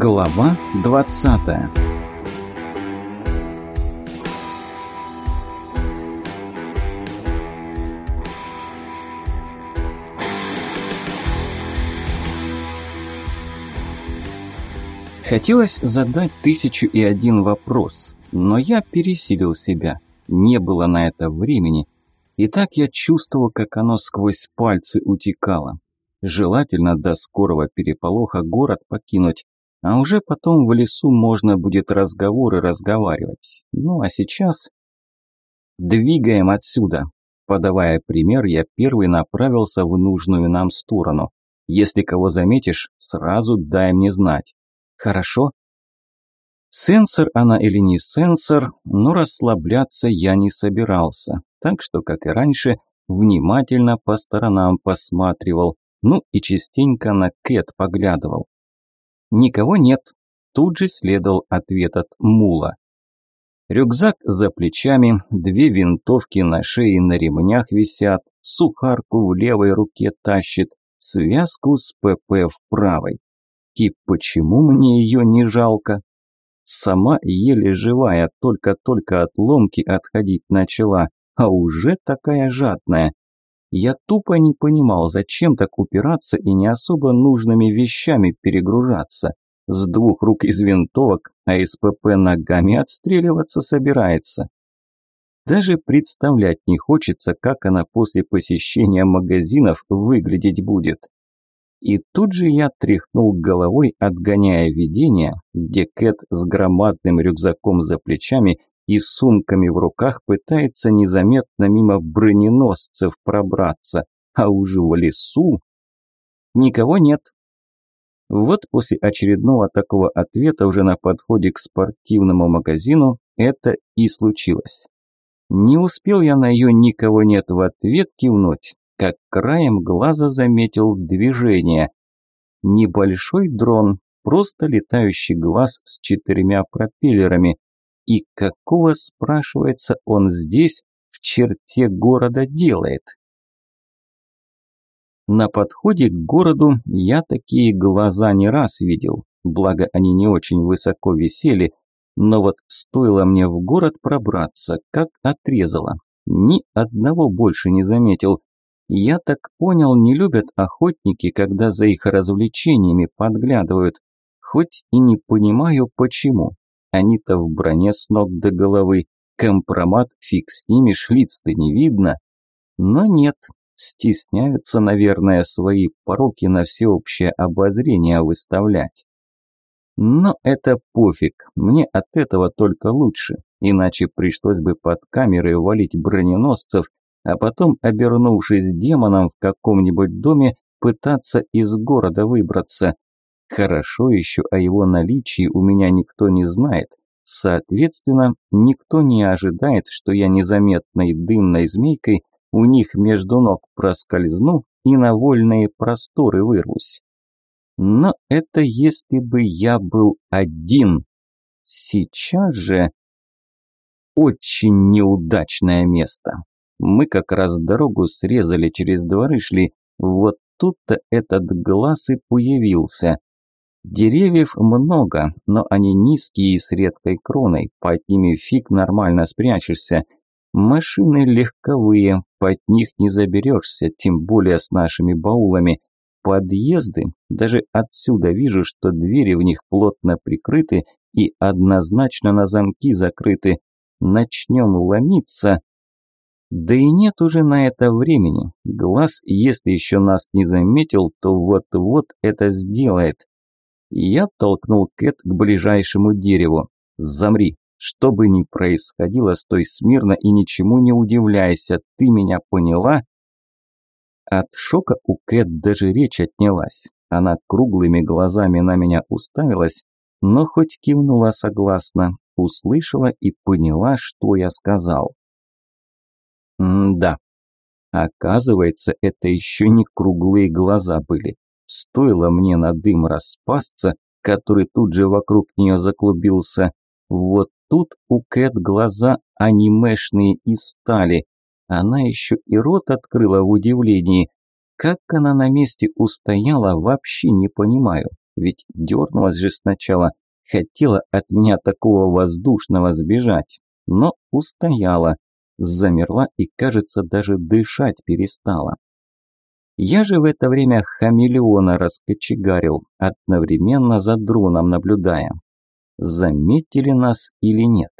Глава 20 Хотелось задать тысячу и один вопрос, но я пересилил себя. Не было на это времени. И так я чувствовал, как оно сквозь пальцы утекало. Желательно до скорого переполоха город покинуть, а уже потом в лесу можно будет разговоры разговаривать. Ну а сейчас... Двигаем отсюда. Подавая пример, я первый направился в нужную нам сторону. Если кого заметишь, сразу дай мне знать. Хорошо? Сенсор она или не сенсор, но расслабляться я не собирался. Так что, как и раньше, внимательно по сторонам посматривал, ну и частенько на Кэт поглядывал. Никого нет. Тут же следовал ответ от Мула. Рюкзак за плечами, две винтовки на шее на ремнях висят, сухарку в левой руке тащит, связку с ПП в правой. И почему мне ее не жалко? Сама еле живая, только-только от ломки отходить начала, а уже такая жадная. Я тупо не понимал, зачем так упираться и не особо нужными вещами перегружаться. С двух рук из винтовок, а из ПП ногами отстреливаться собирается. Даже представлять не хочется, как она после посещения магазинов выглядеть будет. И тут же я тряхнул головой, отгоняя видение, где Кэт с громадным рюкзаком за плечами и сумками в руках пытается незаметно мимо броненосцев пробраться, а уже в лесу никого нет. Вот после очередного такого ответа уже на подходе к спортивному магазину это и случилось. Не успел я на ее «никого нет» в ответ кивнуть, как краем глаза заметил движение. Небольшой дрон, просто летающий глаз с четырьмя пропеллерами, и какого, спрашивается, он здесь, в черте города, делает? На подходе к городу я такие глаза не раз видел, благо они не очень высоко висели, но вот стоило мне в город пробраться, как отрезало. Ни одного больше не заметил. Я так понял, не любят охотники, когда за их развлечениями подглядывают. Хоть и не понимаю, почему. Они-то в броне с ног до головы. Компромат фиг с ними, шлиц-то не видно. Но нет, стесняются, наверное, свои пороки на всеобщее обозрение выставлять. Но это пофиг, мне от этого только лучше, иначе пришлось бы под камерой валить броненосцев, а потом, обернувшись демоном в каком-нибудь доме, пытаться из города выбраться. Хорошо еще о его наличии у меня никто не знает. Соответственно, никто не ожидает, что я незаметной дымной змейкой у них между ног проскользну и на вольные просторы вырвусь. Но это если бы я был один. Сейчас же очень неудачное место. Мы как раз дорогу срезали через дворы шли, вот тут-то этот глаз и появился. Деревьев много, но они низкие и с редкой кроной, под ними фиг нормально спрячешься. Машины легковые, под них не заберешься, тем более с нашими баулами. Подъезды, даже отсюда вижу, что двери в них плотно прикрыты и однозначно на замки закрыты. Начнем ломиться. Да и нет уже на это времени. Глаз, если еще нас не заметил, то вот-вот это сделает. Я толкнул Кэт к ближайшему дереву. «Замри! Что бы ни происходило, стой смирно и ничему не удивляйся. Ты меня поняла?» От шока у Кэт даже речь отнялась. Она круглыми глазами на меня уставилась, но хоть кивнула согласно, услышала и поняла, что я сказал. М-да. Оказывается, это еще не круглые глаза были. Стоило мне на дым распасться, который тут же вокруг нее заклубился, вот тут у Кэт глаза анимешные и стали. Она еще и рот открыла в удивлении. Как она на месте устояла, вообще не понимаю. ведь дернулась же сначала, хотела от меня такого воздушного сбежать, но устояла, замерла и, кажется, даже дышать перестала. Я же в это время хамелеона раскочегарил, одновременно за дроном наблюдая. Заметили нас или нет?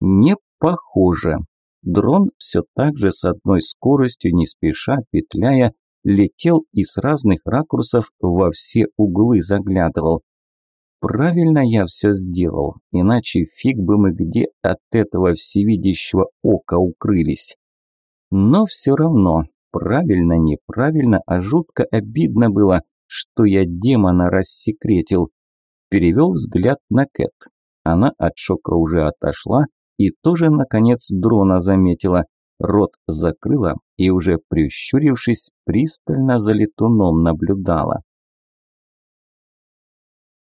Не похоже. Дрон все так же с одной скоростью, не спеша, петляя, летел и с разных ракурсов во все углы заглядывал. Правильно я все сделал, иначе фиг бы мы где от этого всевидящего ока укрылись. Но все равно Правильно, неправильно, а жутко обидно было, что я демона рассекретил. Перевел взгляд на Кэт. Она от шока уже отошла и тоже, наконец, дрона заметила. Рот закрыла и, уже прищурившись, пристально за летуном наблюдала.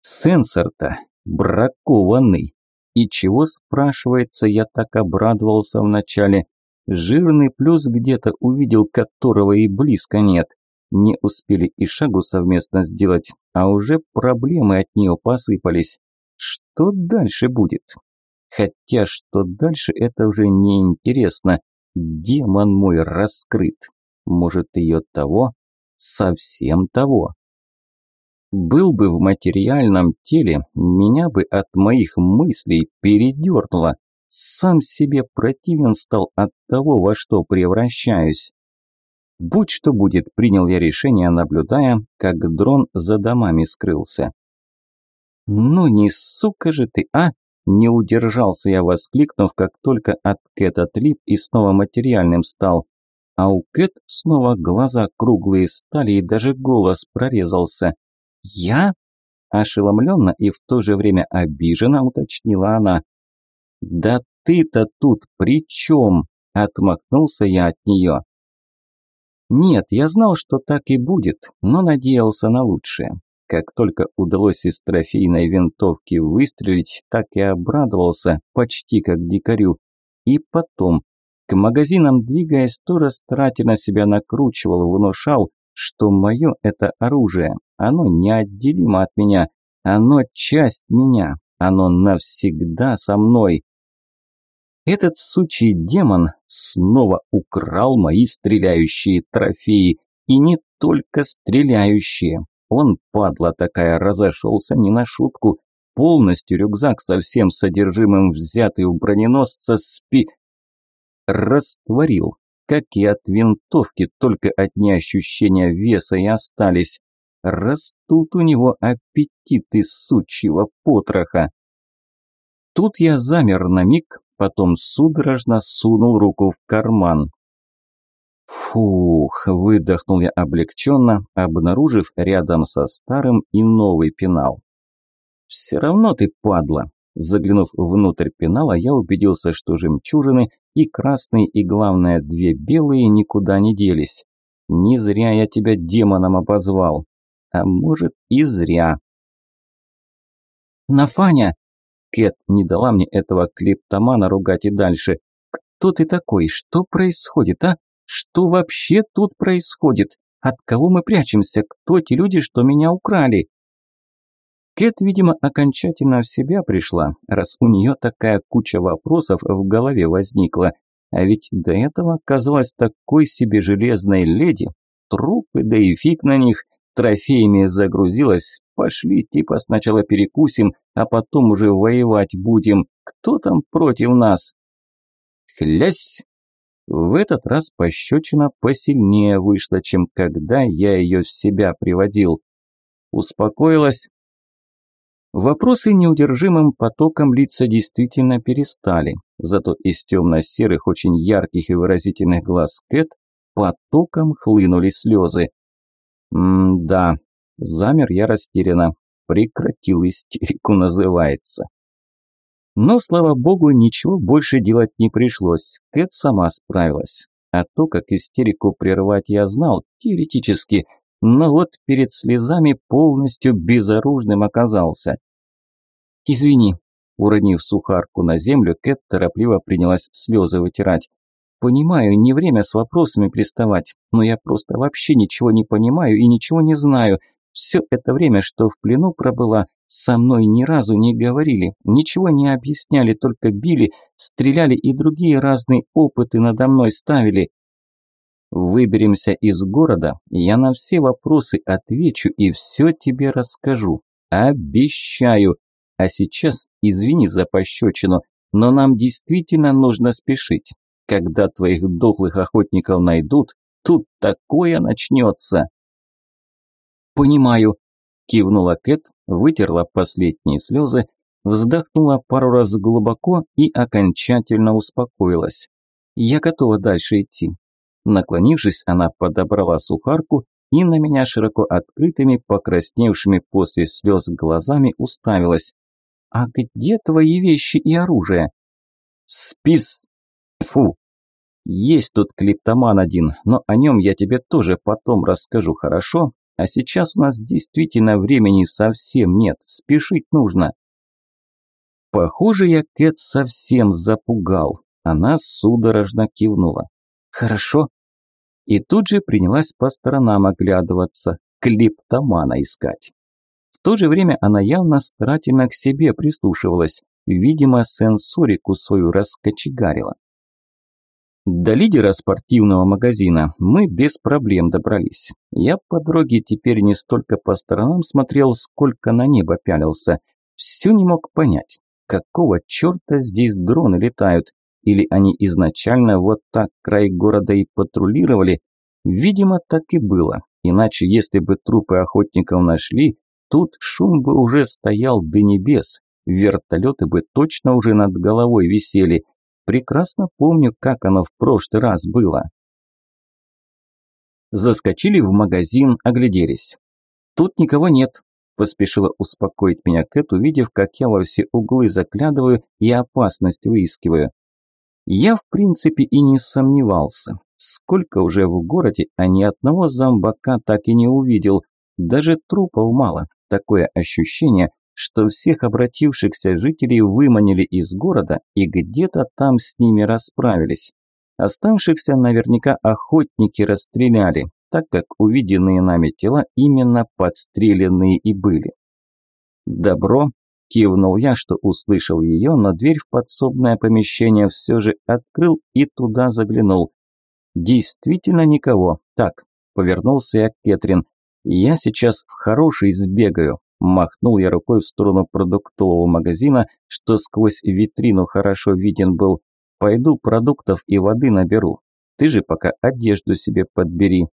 Сенсор-то бракованный. И чего, спрашивается, я так обрадовался вначале? Жирный плюс где-то увидел, которого и близко нет. Не успели и шагу совместно сделать, а уже проблемы от нее посыпались. Что дальше будет? Хотя что дальше, это уже не интересно. Демон мой раскрыт. Может ее того? Совсем того. Был бы в материальном теле, меня бы от моих мыслей передернуло. Сам себе противен стал от того, во что превращаюсь. Будь что будет, принял я решение, наблюдая, как дрон за домами скрылся. «Ну не сука же ты, а!» Не удержался я, воскликнув, как только от Кэт отлип и снова материальным стал. А у Кэт снова глаза круглые стали и даже голос прорезался. «Я?» Ошеломленно и в то же время обиженно уточнила она. «Да ты-то тут при чем?» – отмахнулся я от нее. Нет, я знал, что так и будет, но надеялся на лучшее. Как только удалось из трофейной винтовки выстрелить, так и обрадовался, почти как дикарю. И потом, к магазинам двигаясь, тоже старательно себя накручивал, внушал, что мое это оружие, оно неотделимо от меня, оно часть меня, оно навсегда со мной. Этот сучий демон снова украл мои стреляющие трофеи. И не только стреляющие. Он, падла такая, разошелся не на шутку. Полностью рюкзак со всем содержимым, взятый у броненосца, спи... Растворил. Как и от винтовки, только одни ощущения веса и остались. Растут у него аппетиты сучьего потроха. Тут я замер на миг, потом судорожно сунул руку в карман. Фух, выдохнул я облегченно, обнаружив рядом со старым и новый пенал. Все равно ты падла. Заглянув внутрь пенала, я убедился, что жемчужины и красные, и главное, две белые никуда не делись. Не зря я тебя демоном обозвал. А может и зря. «Нафаня!» Кэт не дала мне этого клептомана ругать и дальше. «Кто ты такой? Что происходит, а? Что вообще тут происходит? От кого мы прячемся? Кто те люди, что меня украли?» Кэт, видимо, окончательно в себя пришла, раз у нее такая куча вопросов в голове возникла. А ведь до этого казалась такой себе железной леди. Трупы, да и фиг на них – трофеями загрузилась. Пошли, типа сначала перекусим, а потом уже воевать будем. Кто там против нас? Хлясь! В этот раз пощечина посильнее вышла, чем когда я ее в себя приводил. Успокоилась. Вопросы неудержимым потоком лица действительно перестали, зато из темно-серых, очень ярких и выразительных глаз Кэт потоком хлынули слезы. М-да, замер я растерянно. Прекратил истерику, называется. Но, слава богу, ничего больше делать не пришлось. Кэт сама справилась. А то, как истерику прервать я знал, теоретически, но вот перед слезами полностью безоружным оказался. «Извини», уронив сухарку на землю, Кэт торопливо принялась слезы вытирать. Понимаю, не время с вопросами приставать, но я просто вообще ничего не понимаю и ничего не знаю. Все это время, что в плену пробыла, со мной ни разу не говорили, ничего не объясняли, только били, стреляли и другие разные опыты надо мной ставили. Выберемся из города, я на все вопросы отвечу и все тебе расскажу. Обещаю. А сейчас извини за пощечину, но нам действительно нужно спешить. Когда твоих дохлых охотников найдут, тут такое начнется. Понимаю, кивнула Кэт, вытерла последние слезы, вздохнула пару раз глубоко и окончательно успокоилась. Я готова дальше идти. Наклонившись, она подобрала сухарку и на меня широко открытыми, покрасневшими после слез глазами уставилась. «А где твои вещи и оружие?» «Спис... Фу! Есть тут клиптоман один, но о нем я тебе тоже потом расскажу, хорошо? А сейчас у нас действительно времени совсем нет, спешить нужно». Похоже, я Кэт совсем запугал. Она судорожно кивнула. «Хорошо». И тут же принялась по сторонам оглядываться, клиптомана искать. В то же время она явно старательно к себе прислушивалась, видимо, сенсорику свою раскочегарила. До лидера спортивного магазина мы без проблем добрались. Я по дороге теперь не столько по сторонам смотрел, сколько на небо пялился. Все не мог понять, какого черта здесь дроны летают. Или они изначально вот так край города и патрулировали? Видимо, так и было. Иначе, если бы трупы охотников нашли, тут шум бы уже стоял до небес. Вертолеты бы точно уже над головой висели. Прекрасно помню, как оно в прошлый раз было. Заскочили в магазин, огляделись. Тут никого нет, поспешила успокоить меня Кэт, увидев, как я во все углы заглядываю и опасность выискиваю. Я, в принципе, и не сомневался. Сколько уже в городе, а ни одного зомбака так и не увидел. Даже трупов мало. Такое ощущение, что всех обратившихся жителей выманили из города и где-то там с ними расправились. Оставшихся наверняка охотники расстреляли, так как увиденные нами тела именно подстреленные и были. «Добро», – кивнул я, что услышал ее, но дверь в подсобное помещение все же открыл и туда заглянул. Действительно никого. Так, повернулся я к Кэтрин. Я сейчас в хороший сбегаю, Махнул я рукой в сторону продуктового магазина, что сквозь витрину хорошо виден был. Пойду продуктов и воды наберу. Ты же пока одежду себе подбери.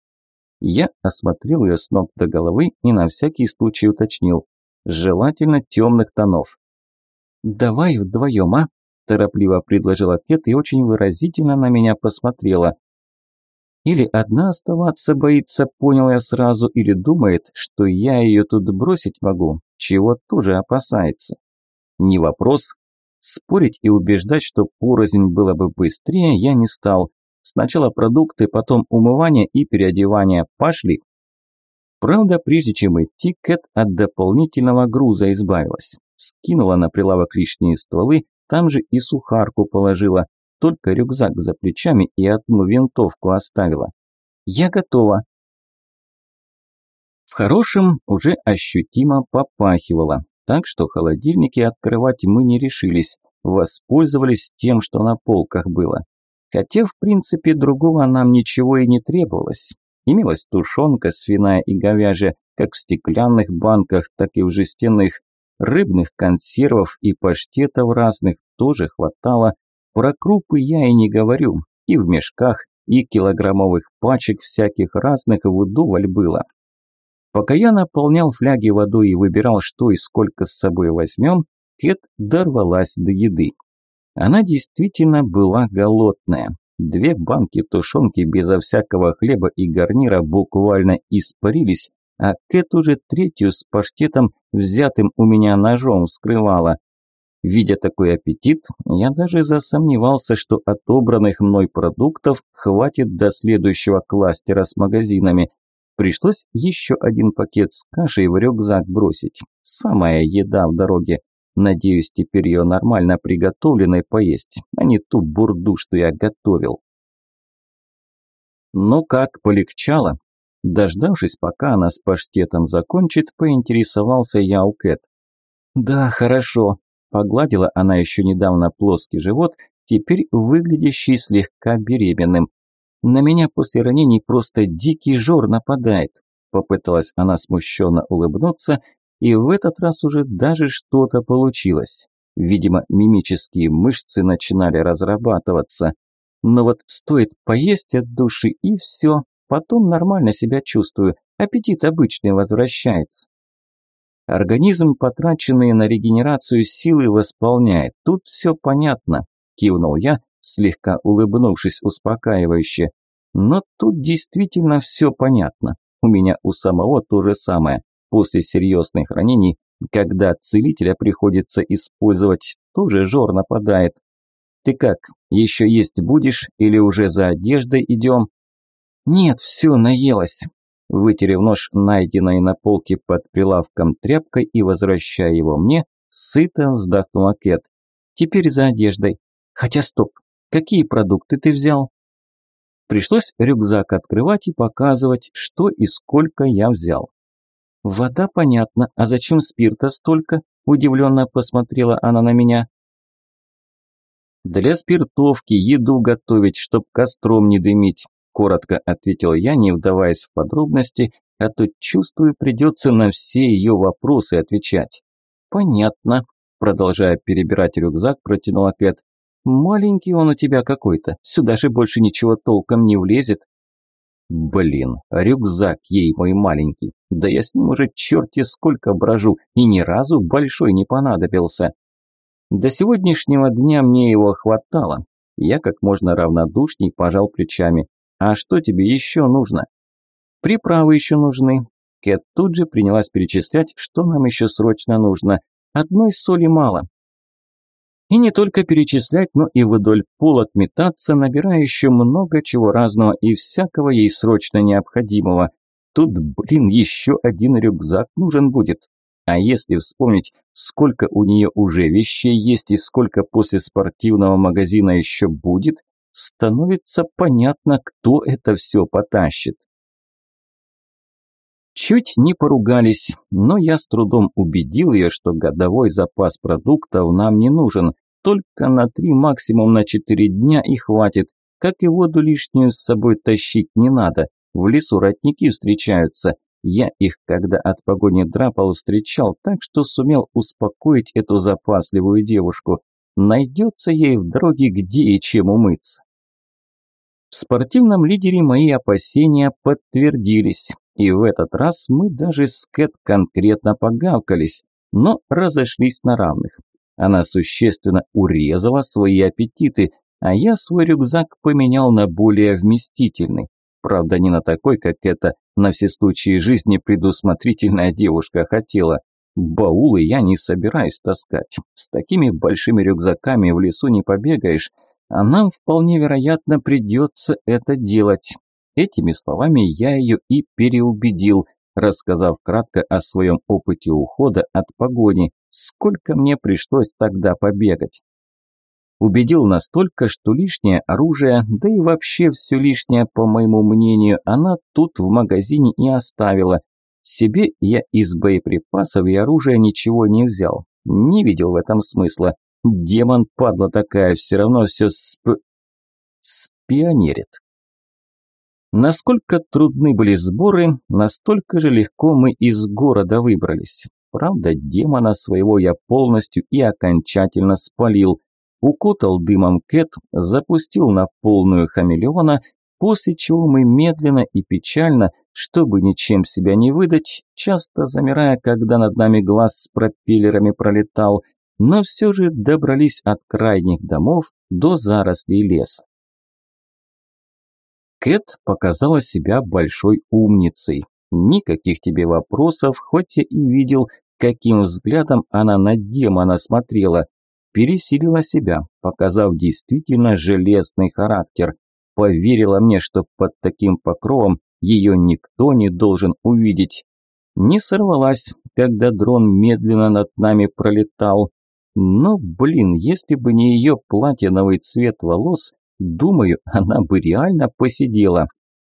Я осмотрел ее с ног до головы и на всякий случай уточнил. Желательно темных тонов. «Давай вдвоем, а?» – торопливо предложила Кет и очень выразительно на меня посмотрела. Или одна оставаться боится, понял я сразу, или думает, что я ее тут бросить могу, чего тоже опасается. Не вопрос. Спорить и убеждать, что порознь было бы быстрее, я не стал. Сначала продукты, потом умывание и переодевание. Пошли. Правда, прежде чем идти, Кэт от дополнительного груза избавилась. Скинула на прилавок лишние стволы, там же и сухарку положила, только рюкзак за плечами и одну винтовку оставила. Я готова. В хорошем уже ощутимо попахивало, так что холодильники открывать мы не решились, воспользовались тем, что на полках было. Хотя, в принципе, другого нам ничего и не требовалось. Имелась тушенка свиная и говяжья, как в стеклянных банках, так и в жестяных. Рыбных консервов и паштетов разных тоже хватало, про крупы я и не говорю, и в мешках, и килограммовых пачек всяких разных вдоволь было. Пока я наполнял фляги водой и выбирал, что и сколько с собой возьмем, Кет дорвалась до еды. Она действительно была голодная. Две банки тушенки безо всякого хлеба и гарнира буквально испарились, а Кэт уже третью с паштетом, взятым у меня ножом, вскрывала. Видя такой аппетит, я даже засомневался, что отобранных мной продуктов хватит до следующего кластера с магазинами. Пришлось еще один пакет с кашей в рюкзак бросить. Самая еда в дороге. Надеюсь, теперь ее нормально приготовленной поесть, а не ту бурду, что я готовил. «Ну как, полегчало?» Дождавшись, пока она с паштетом закончит, поинтересовался я у Кэт. «Да, хорошо», – погладила она еще недавно плоский живот, теперь выглядящий слегка беременным. «На меня после ранений просто дикий жор нападает», – попыталась она смущенно улыбнуться, и в этот раз уже даже что-то получилось. Видимо, мимические мышцы начинали разрабатываться. Но вот стоит поесть от души и все, потом нормально себя чувствую, аппетит обычный возвращается. Организм, потраченные на регенерацию силы, восполняет. Тут все понятно, кивнул я, слегка улыбнувшись успокаивающе. Но тут действительно все понятно. У меня у самого то же самое. После серьезных ранений, когда целителя приходится использовать, тоже жор нападает. Ты как, еще есть будешь или уже за одеждой идем? Нет, все, наелась. Вытерев нож, найденной на полке под прилавком тряпкой и возвращая его мне, сыто вздохнула Кэт. Теперь за одеждой. Хотя стоп, какие продукты ты взял? Пришлось рюкзак открывать и показывать, что и сколько я взял. Вода, понятно, а зачем спирта столько? Удивленно посмотрела она на меня. Для спиртовки еду готовить, чтоб костром не дымить коротко ответил я, не вдаваясь в подробности, а то, чувствую, придется на все ее вопросы отвечать. Понятно, продолжая перебирать рюкзак, протянула Кэт. Маленький он у тебя какой-то, сюда же больше ничего толком не влезет. Блин, рюкзак ей мой маленький, да я с ним уже черти сколько брожу, и ни разу большой не понадобился. До сегодняшнего дня мне его хватало. Я как можно равнодушней пожал плечами. А что тебе еще нужно? Приправы еще нужны. Кэт тут же принялась перечислять, что нам еще срочно нужно. Одной соли мало. И не только перечислять, но и вдоль полок метаться, набирая еще много чего разного и всякого ей срочно необходимого. Тут, блин, еще один рюкзак нужен будет. А если вспомнить, сколько у нее уже вещей есть и сколько после спортивного магазина еще будет, становится понятно, кто это все потащит. Чуть не поругались, но я с трудом убедил ее, что годовой запас продуктов нам не нужен, только на три, максимум на четыре дня и хватит, как и воду лишнюю с собой тащить не надо, в лесу родники встречаются, я их, когда от погони драпал, встречал, так что сумел успокоить эту запасливую девушку. Найдется ей в дороге где и чем умыться. В спортивном лидере мои опасения подтвердились, и в этот раз мы даже с Кэт конкретно погавкались, но разошлись на равных. Она существенно урезала свои аппетиты, а я свой рюкзак поменял на более вместительный. Правда, не на такой, как эта на все случаи жизни предусмотрительная девушка хотела. Баулы я не собираюсь таскать. С такими большими рюкзаками в лесу не побегаешь, а нам вполне вероятно придется это делать. Этими словами я ее и переубедил, рассказав кратко о своем опыте ухода от погони, сколько мне пришлось тогда побегать. Убедил настолько, что лишнее оружие, да и вообще все лишнее, по моему мнению, она тут в магазине и оставила. Себе я из боеприпасов и оружия ничего не взял, не видел в этом смысла. Демон, падла такая, все равно все сп... спионерит. Насколько трудны были сборы, настолько же легко мы из города выбрались. Правда, демона своего я полностью и окончательно спалил. Укутал дымом Кэт, запустил на полную хамелеона, после чего мы медленно и печально, чтобы ничем себя не выдать, часто замирая, когда над нами глаз с пропеллерами пролетал – но все же добрались от крайних домов до зарослей леса. Кэт показала себя большой умницей. Никаких тебе вопросов, хоть и видел, каким взглядом она на демона смотрела. Пересилила себя, показав действительно железный характер. Поверила мне, что под таким покровом ее никто не должен увидеть. Не сорвалась, когда дрон медленно над нами пролетал. Но, блин, если бы не ее платиновый цвет волос, думаю, она бы реально посидела.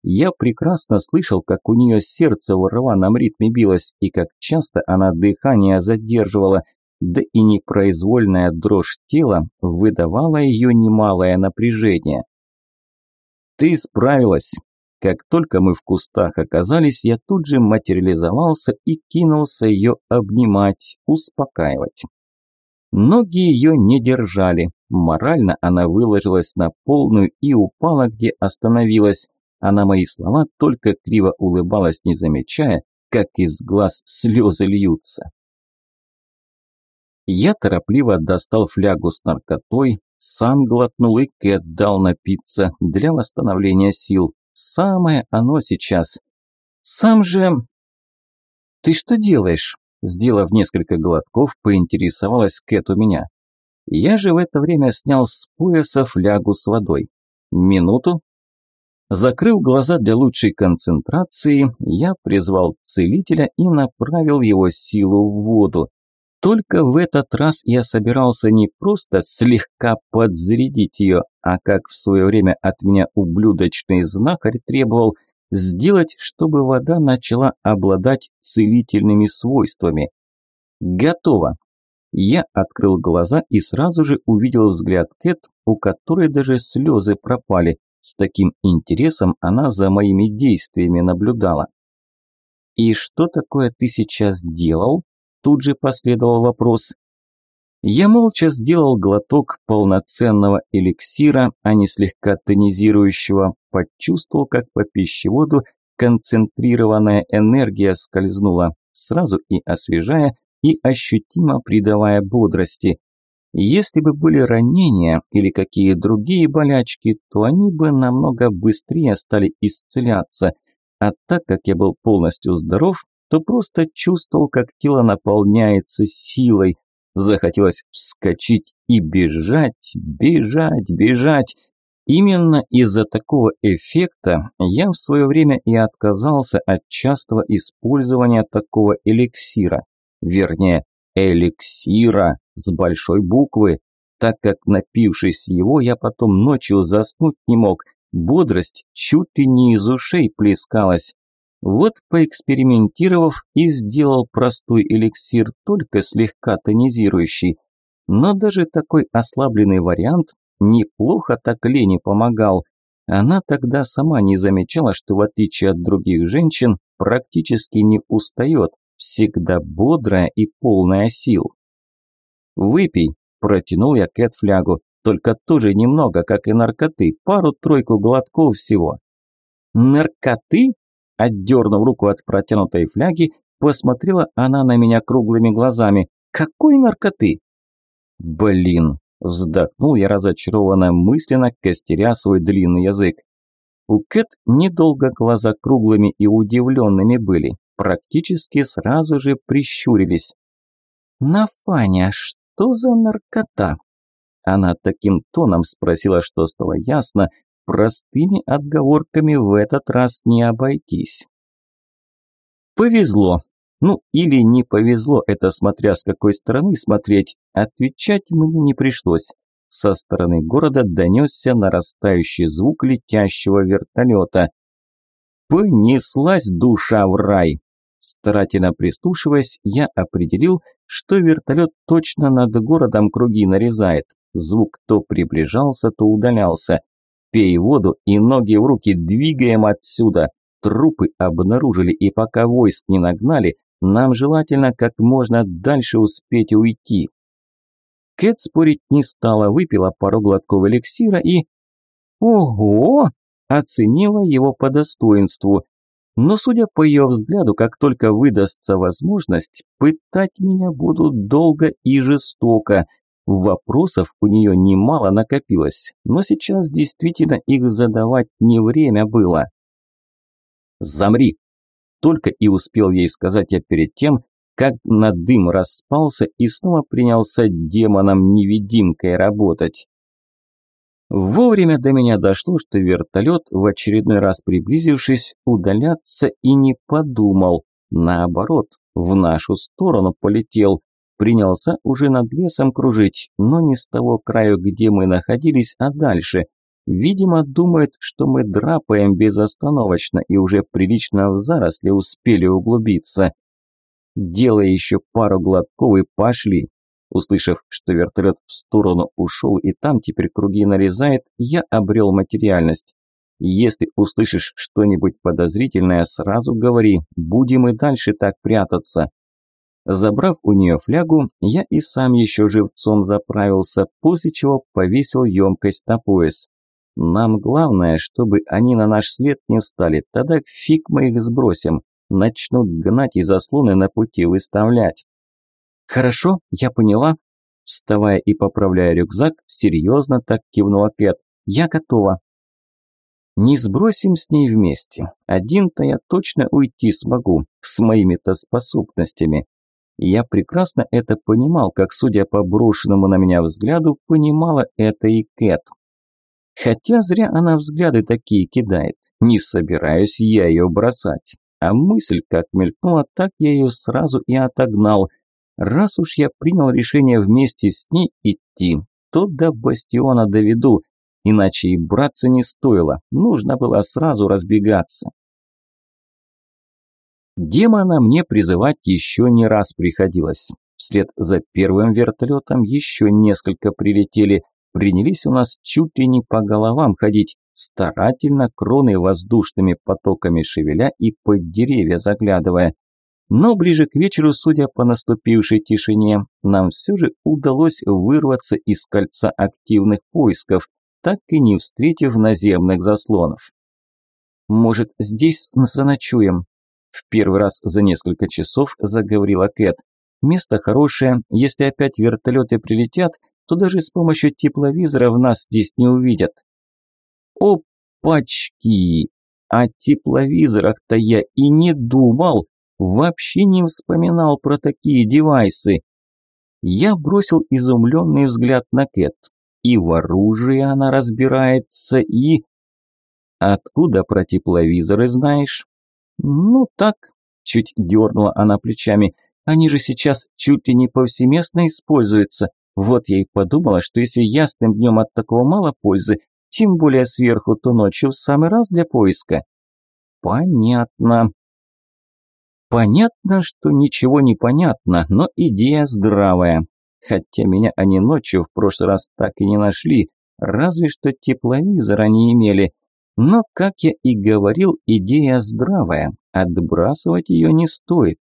Я прекрасно слышал, как у нее сердце в рваном ритме билось и как часто она дыхание задерживала, да и непроизвольная дрожь тела выдавала ее немалое напряжение. «Ты справилась!» Как только мы в кустах оказались, я тут же материализовался и кинулся ее обнимать, успокаивать. Ноги ее не держали, морально она выложилась на полную и упала, где остановилась, а на мои слова только криво улыбалась, не замечая, как из глаз слезы льются. Я торопливо достал флягу с наркотой, сам глотнул и Кэт дал напиться для восстановления сил. Самое оно сейчас. Сам же... Ты что делаешь? Сделав несколько глотков, поинтересовалась Кэт у меня. Я же в это время снял с пояса флягу с водой. Минуту, Закрыв глаза для лучшей концентрации, я призвал целителя и направил его силу в воду. Только в этот раз я собирался не просто слегка подзарядить ее, а как в свое время от меня ублюдочный знахарь требовал, сделать, чтобы вода начала обладать целительными свойствами. Готово. Я открыл глаза и сразу же увидел взгляд Кэт, у которой даже слезы пропали. С таким интересом она за моими действиями наблюдала. «И что такое ты сейчас делал?» Тут же последовал вопрос. Я молча сделал глоток полноценного эликсира, а не слегка тонизирующего, почувствовал, как по пищеводу концентрированная энергия скользнула, сразу и освежая, и ощутимо придавая бодрости. Если бы были ранения или какие другие болячки, то они бы намного быстрее стали исцеляться. А так как я был полностью здоров, то просто чувствовал, как тело наполняется силой. Захотелось вскочить и бежать, бежать, бежать. Именно из-за такого эффекта я в свое время и отказался от частого использования такого эликсира. Вернее, эликсира с большой буквы, так как, напившись его, я потом ночью заснуть не мог, бодрость чуть ли не из ушей плескалась. Вот поэкспериментировав и сделал простой эликсир, только слегка тонизирующий. Но даже такой ослабленный вариант неплохо так Лене помогал. Она тогда сама не замечала, что в отличие от других женщин, практически не устает, всегда бодрая и полная сил. «Выпей», – протянул я Кэт флягу, только тоже немного, как и наркоты, пару-тройку глотков всего. «Наркоты?» – отдернув руку от протянутой фляги, посмотрела она на меня круглыми глазами. «Какой наркоты?» «Блин!» – вздохнул я разочарованно мысленно, костеря свой длинный язык. У Кэт недолго глаза круглыми и удивленными были, практически сразу же прищурились. «Нафаня, что?» за наркота?» Она таким тоном спросила, что стало ясно, простыми отговорками в этот раз не обойтись. «Повезло. Ну, или не повезло, это смотря с какой стороны смотреть. Отвечать мне не пришлось. Со стороны города донесся нарастающий звук летящего вертолета. Понеслась душа в рай. Старательно прислушиваясь, я определил, что вертолет точно над городом круги нарезает. Звук то приближался, то удалялся. Пей воду и ноги в руки, двигаем отсюда. Трупы обнаружили, и пока войск не нагнали, нам желательно как можно дальше успеть уйти. Кэт спорить не стала, выпила пару глотков эликсира и... Ого! Оценила его по достоинству. Но, судя по ее взгляду, как только выдастся возможность, пытать меня будут долго и жестоко. Вопросов у нее немало накопилось, но сейчас действительно их задавать не время было. «Замри!» Только и успел ей сказать я перед тем, как на дым распался и снова принялся демоном-невидимкой работать. Вовремя до меня дошло, что вертолет, в очередной раз приблизившись, удаляться и не подумал. Наоборот, в нашу сторону полетел. Принялся уже над лесом кружить, но не с того краю, где мы находились, а дальше. Видимо, думают, что мы драпаем безостановочно и уже прилично в заросли успели углубиться. Делай еще пару глотков и пошли. Услышав, что вертолет в сторону ушел и там теперь круги нарезает, я обрел материальность. Если услышишь что-нибудь подозрительное, сразу говори, будем и дальше так прятаться. Забрав у нее флягу, я и сам еще живцом заправился, после чего повесил емкость на пояс. Нам главное, чтобы они на наш след не встали, тогда фиг мы их сбросим, начнут гнать и заслоны на пути выставлять. «Хорошо, я поняла». Вставая и поправляя рюкзак, серьезно так кивнула Кэт. «Я готова». «Не сбросим с ней вместе. Один-то я точно уйти смогу, с моими-то способностями». Я прекрасно это понимал, как, судя по брошенному на меня взгляду, понимала это и Кэт. Хотя зря она взгляды такие кидает. Не собираюсь я ее бросать. А мысль как мелькнула, так я ее сразу и отогнал – Раз уж я принял решение вместе с ней идти, то до бастиона доведу, иначе и браться не стоило, нужно было сразу разбегаться. Демона мне призывать еще не раз приходилось. Вслед за первым вертолетом еще несколько прилетели, принялись у нас чуть ли не по головам ходить, старательно кроны воздушными потоками шевеля и под деревья заглядывая. Но ближе к вечеру, судя по наступившей тишине, нам все же удалось вырваться из кольца активных поисков, так и не встретив наземных заслонов. «Может, здесь заночуем?» В первый раз за несколько часов заговорила Кэт. «Место хорошее, если опять вертолеты прилетят, то даже с помощью тепловизоров нас здесь не увидят». «Опачки! О тепловизорах-то я и не думал!» вообще не вспоминал про такие девайсы. Я бросил изумленный взгляд на Кэт. И в оружии она разбирается, и... Откуда про тепловизоры знаешь? Ну так, чуть дернула она плечами. Они же сейчас чуть ли не повсеместно используются. Вот я и подумала, что если ясным днем от такого мало пользы, тем более сверху, то ночью в самый раз для поиска. Понятно. Понятно, что ничего не понятно, но идея здравая. Хотя меня они ночью в прошлый раз так и не нашли, разве что тепловизора не имели. Но, как я и говорил, идея здравая, отбрасывать ее не стоит.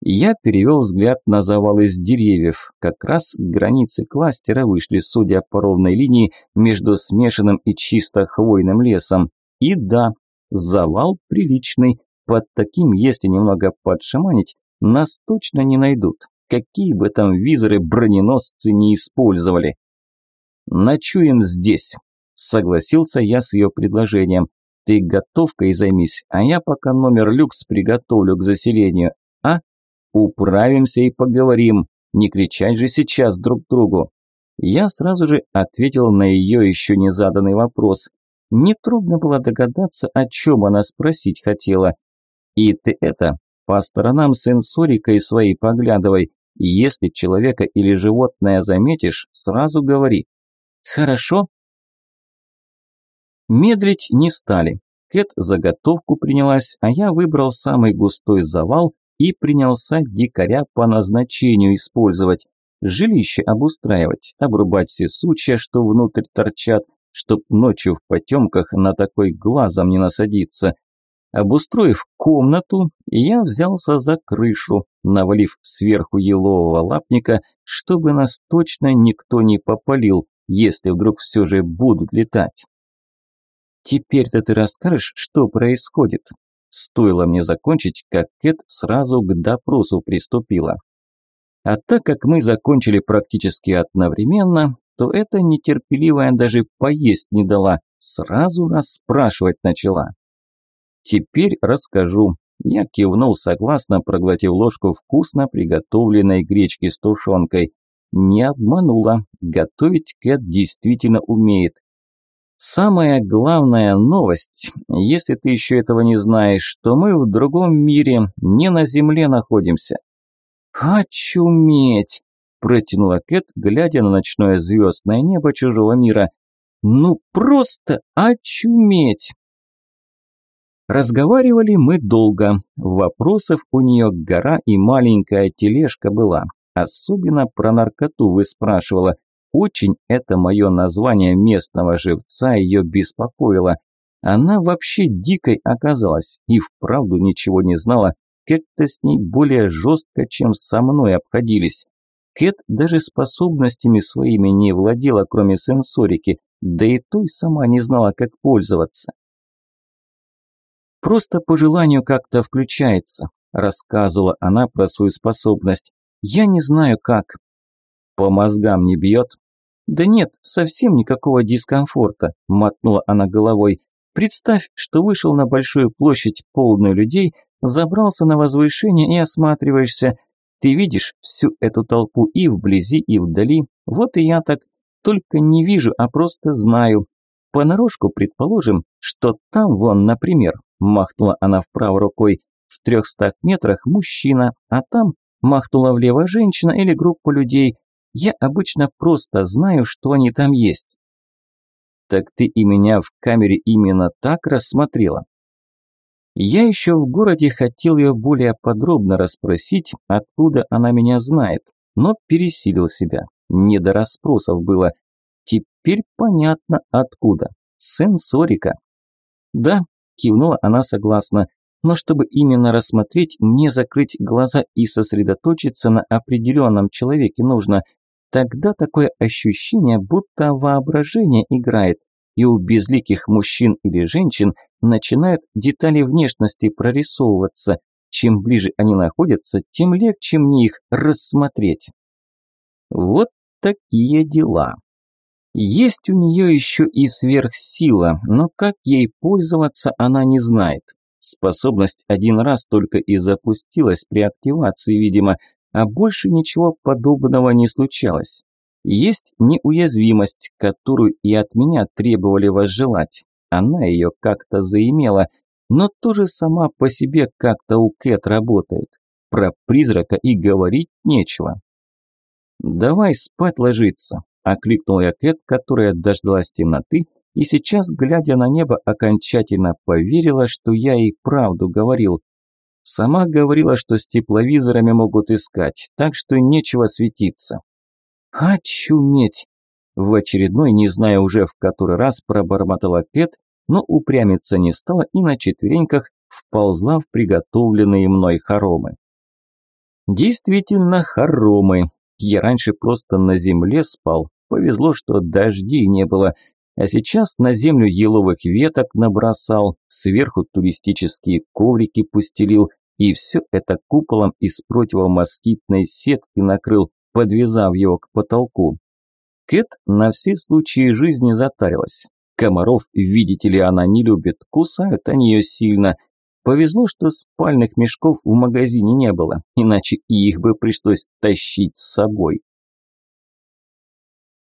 Я перевел взгляд на завал из деревьев. Как раз границы кластера вышли, судя по ровной линии, между смешанным и чисто хвойным лесом. И да, завал приличный, под таким, если немного подшаманить, нас точно не найдут. Какие бы там визоры броненосцы не использовали. «Ночуем здесь», – согласился я с ее предложением. «Ты готовкой займись, а я пока номер люкс приготовлю к заселению. А? Управимся и поговорим. Не кричать же сейчас друг другу». Я сразу же ответил на ее еще не заданный вопрос. Нетрудно было догадаться, о чем она спросить хотела. И ты это, по сторонам сенсорикой своей поглядывай. Если человека или животное заметишь, сразу говори. Хорошо? Медлить не стали. Кэт заготовку принялась, а я выбрал самый густой завал и принялся дикаря по назначению использовать. Жилище обустраивать, обрубать все сучья, что внутрь торчат, чтоб ночью в потемках на такой глазом не насадиться. Обустроив комнату, я взялся за крышу, навалив сверху елового лапника, чтобы нас точно никто не попалил, если вдруг все же будут летать. Теперь-то ты расскажешь, что происходит. Стоило мне закончить, как Кэт сразу к допросу приступила. А так как мы закончили практически одновременно, то эта нетерпеливая даже поесть не дала, сразу расспрашивать начала. Теперь расскажу. Я кивнул согласно, проглотив ложку вкусно приготовленной гречки с тушенкой. Не обманула. Готовить Кэт действительно умеет. Самая главная новость, если ты еще этого не знаешь, что мы в другом мире, не на Земле находимся. «Очуметь!» – протянула Кэт, глядя на ночное звездное небо чужого мира. Ну просто очуметь! Разговаривали мы долго. Вопросов у нее гора и маленькая тележка была. Особенно про наркоту выспрашивала. Очень это мое название местного живца ее беспокоило. Она вообще дикой оказалась и вправду ничего не знала, как-то с ней более жестко, чем со мной обходились. Кэт даже способностями своими не владела, кроме сенсорики, да и той сама не знала, как пользоваться. Просто по желанию как-то включается, рассказывала она про свою способность. Я не знаю как. По мозгам не бьет? Да нет, совсем никакого дискомфорта, мотнула она головой. Представь, что вышел на большую площадь, полную людей, забрался на возвышение и осматриваешься. Ты видишь всю эту толпу и вблизи, и вдали. Вот и я так. Только не вижу, а просто знаю. Понарошку предположим, что там вон, например, махнула она вправо рукой, в трехстах метрах мужчина, а там махнула влево женщина или группа людей. Я обычно просто знаю, что они там есть. Так ты и меня в камере именно так рассмотрела? Я еще в городе хотел ее более подробно расспросить, откуда она меня знает, но пересилил себя. Не до расспросов было. Теперь понятно откуда. Сенсорика. Да, кивнула она согласно. Но чтобы именно рассмотреть, мне закрыть глаза и сосредоточиться на определенном человеке нужно. Тогда такое ощущение, будто воображение играет, и у безликих мужчин или женщин начинают детали внешности прорисовываться. Чем ближе они находятся, тем легче мне их рассмотреть. Вот такие дела. Есть у нее еще и сверхсила, но как ей пользоваться она не знает. Способность один раз только и запустилась при активации, видимо, а больше ничего подобного не случалось. Есть неуязвимость, которую и от меня требовали возжелать. Она ее как-то заимела, но тоже сама по себе как-то у Кэт работает. Про призрака и говорить нечего. «Давай спать ложиться», – окликнул я Кэт, которая дождалась темноты и сейчас, глядя на небо, окончательно поверила, что я и правду говорил. Сама говорила, что с тепловизорами могут искать, так что нечего светиться. «Очуметь!» В очередной, не зная уже в который раз, пробормотала Кэт, но упрямиться не стала и на четвереньках вползла в приготовленные мной хоромы. Действительно хоромы. Я раньше просто на земле спал. Повезло, что дождей не было. А сейчас на землю еловых веток набросал, сверху туристические коврики пустелил, и все это куполом из противомоскитной сетки накрыл, подвязав его к потолку. Кэт на все случаи жизни затарилась. Комаров, видите ли, она не любит, кусают они ее сильно. Повезло, что спальных мешков в магазине не было, иначе и их бы пришлось тащить с собой.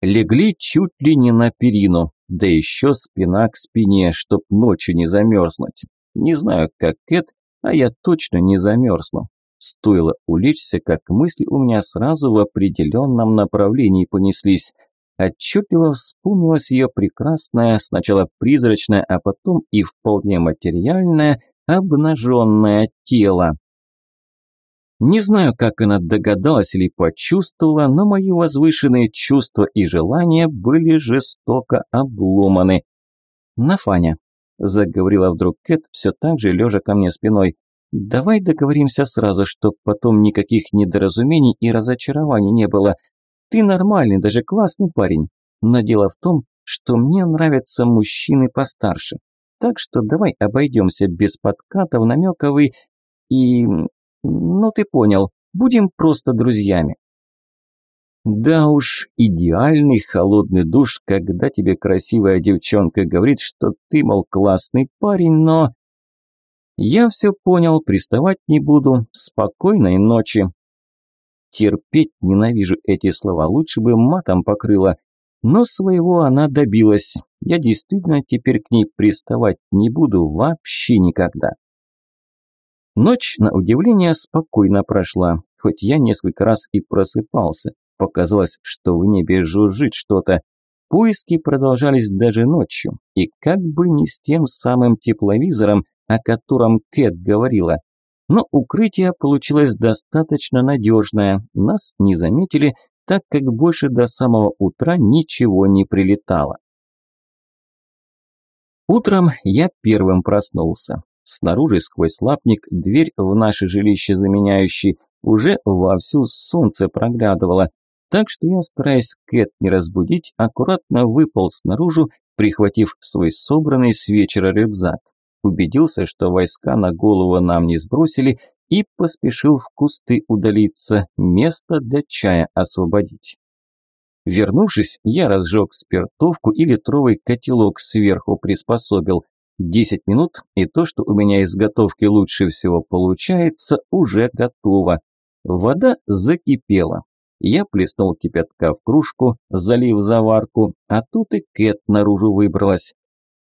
Легли чуть ли не на перину, да еще спина к спине, чтоб ночью не замерзнуть. Не знаю, как Кэт, а я точно не замерзну. Стоило улечься, как мысли у меня сразу в определенном направлении понеслись. Отчетливо вспомнилось ее прекрасное, сначала призрачное, а потом и вполне материальное, обнаженное тело. Не знаю, как она догадалась или почувствовала, но мои возвышенные чувства и желания были жестоко обломаны. «Нафаня», – заговорила вдруг Кэт, все так же лежа ко мне спиной, Давай договоримся сразу, чтоб потом никаких недоразумений и разочарований не было. Ты нормальный, даже классный парень. Но дело в том, что мне нравятся мужчины постарше. Так что давай обойдемся без подкатов, намеков и... и... ну ты понял, будем просто друзьями. Да уж, идеальный холодный душ, когда тебе красивая девчонка говорит, что ты, мол, классный парень, но... Я все понял, приставать не буду. Спокойной ночи. Терпеть ненавижу эти слова, лучше бы матом покрыла. Но своего она добилась. Я действительно теперь к ней приставать не буду вообще никогда. Ночь, на удивление, спокойно прошла, хоть я несколько раз и просыпался. Показалось, что в небе жужжит что-то. Поиски продолжались даже ночью, и как бы не с тем самым тепловизором, о котором Кэт говорила. Но укрытие получилось достаточно надежное, нас не заметили, так как больше до самого утра ничего не прилетало. Утром я первым проснулся. Снаружи сквозь лапник дверь в наше жилище заменяющий уже вовсю солнце проглядывало, так что я, стараясь Кэт не разбудить, аккуратно выпал снаружи, прихватив свой собранный с вечера рюкзак. Убедился, что войска на голову нам не сбросили, и поспешил в кусты удалиться, место для чая освободить. Вернувшись, я разжег спиртовку и литровый котелок сверху приспособил. Десять минут, и то, что у меня из готовки лучше всего получается, уже готово. Вода закипела. Я плеснул кипятка в кружку, залив заварку, а тут и Кэт наружу выбралась.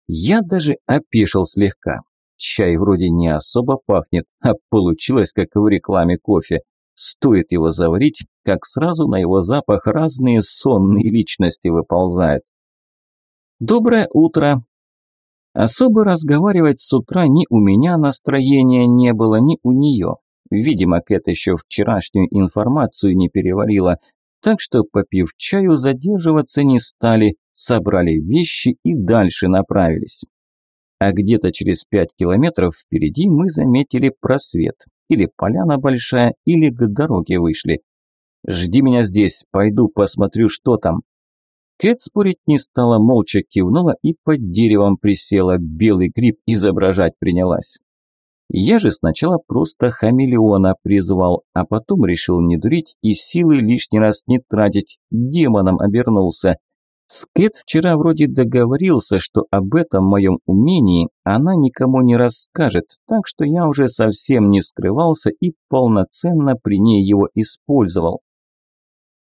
Я даже опешил слегка. Чай вроде не особо пахнет, а получилось, как в рекламе кофе. Стоит его заварить, как сразу на его запах разные сонные личности выползают. «Доброе утро!» Особо разговаривать с утра ни у меня настроения не было, ни у нее. Видимо, Кэт еще вчерашнюю информацию не переварила, так что, попив чаю, задерживаться не стали, собрали вещи и дальше направились. А где-то через пять километров впереди мы заметили просвет. Или поляна большая, или к дороге вышли. «Жди меня здесь, пойду посмотрю, что там». Кэт спорить не стала, молча кивнула и под деревом присела, белый гриб изображать принялась. Я же сначала просто хамелеона призвал, а потом решил не дурить и силы лишний раз не тратить, демоном обернулся. Скет вчера вроде договорился, что об этом моем умении она никому не расскажет, так что я уже совсем не скрывался и полноценно при ней его использовал.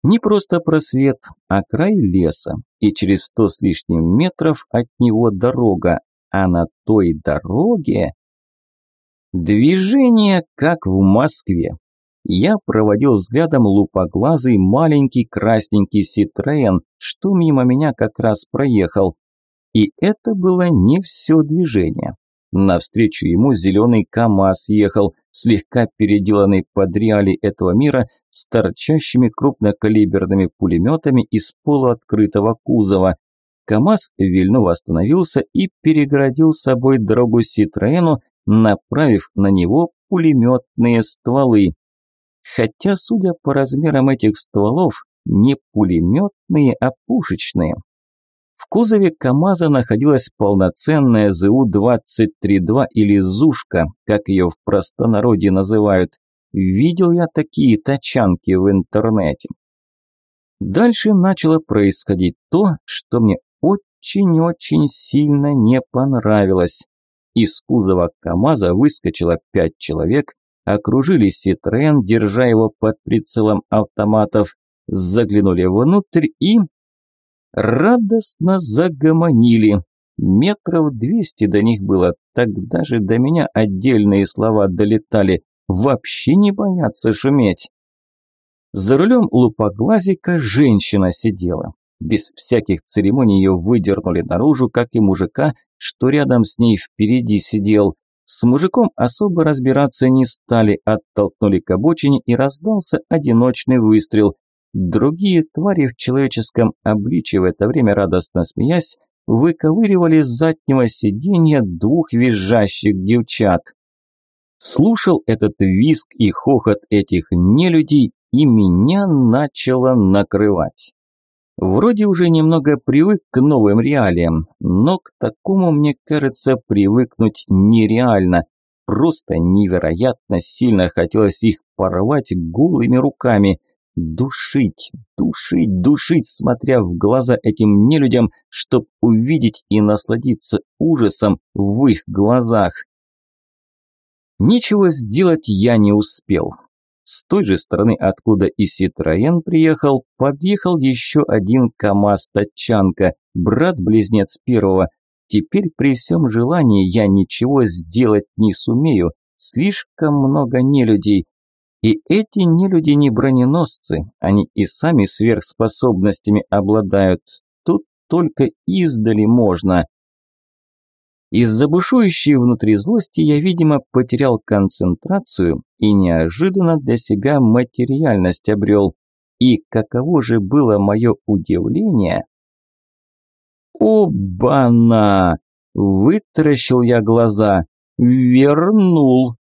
Не просто просвет, а край леса, и через сто с лишним метров от него дорога, а на той дороге... Движение, как в Москве. Я проводил взглядом лупоглазый маленький красненький Ситроен, что мимо меня как раз проехал. И это было не все движение. Навстречу ему зеленый КамАЗ ехал, слегка переделанный под реалии этого мира, с торчащими крупнокалиберными пулеметами из полуоткрытого кузова. КамАЗ вильнув остановился и перегородил собой дорогу Ситроену, направив на него пулеметные стволы. Хотя, судя по размерам этих стволов, не пулеметные, а пушечные. В кузове КАМАЗа находилась полноценная ЗУ-23-2 или ЗУшка, как ее в простонародье называют. Видел я такие тачанки в интернете. Дальше начало происходить то, что мне очень-очень сильно не понравилось. Из кузова КамАЗа выскочило пять человек, окружили Ситроен, держа его под прицелом автоматов, заглянули внутрь и... радостно загомонили. Метров двести до них было, так даже до меня отдельные слова долетали. Вообще не боятся шуметь. За рулем лупоглазика женщина сидела. Без всяких церемоний ее выдернули наружу, как и мужика, что рядом с ней впереди сидел. С мужиком особо разбираться не стали, оттолкнули к обочине и раздался одиночный выстрел. Другие твари в человеческом обличье в это время радостно смеясь, выковыривали с заднего сиденья двух визжащих девчат. Слушал этот визг и хохот этих нелюдей, и меня начало накрывать. Вроде уже немного привык к новым реалиям, но к такому, мне кажется, привыкнуть нереально. Просто невероятно сильно хотелось их порвать голыми руками. Душить, душить, душить, смотря в глаза этим нелюдям, чтоб увидеть и насладиться ужасом в их глазах. Ничего сделать я не успел. С той же стороны, откуда и Ситроен приехал, подъехал еще один КамАЗ-тачанка, брат-близнец первого. Теперь при всем желании я ничего сделать не сумею, слишком много нелюдей. И эти нелюди не броненосцы, они и сами сверхспособностями обладают. Тут только издали можно. Из-за бушующей внутри злости я, видимо, потерял концентрацию и неожиданно для себя материальность обрел. И каково же было мое удивление? «Оба-на!» – вытаращил я глаза. «Вернул!»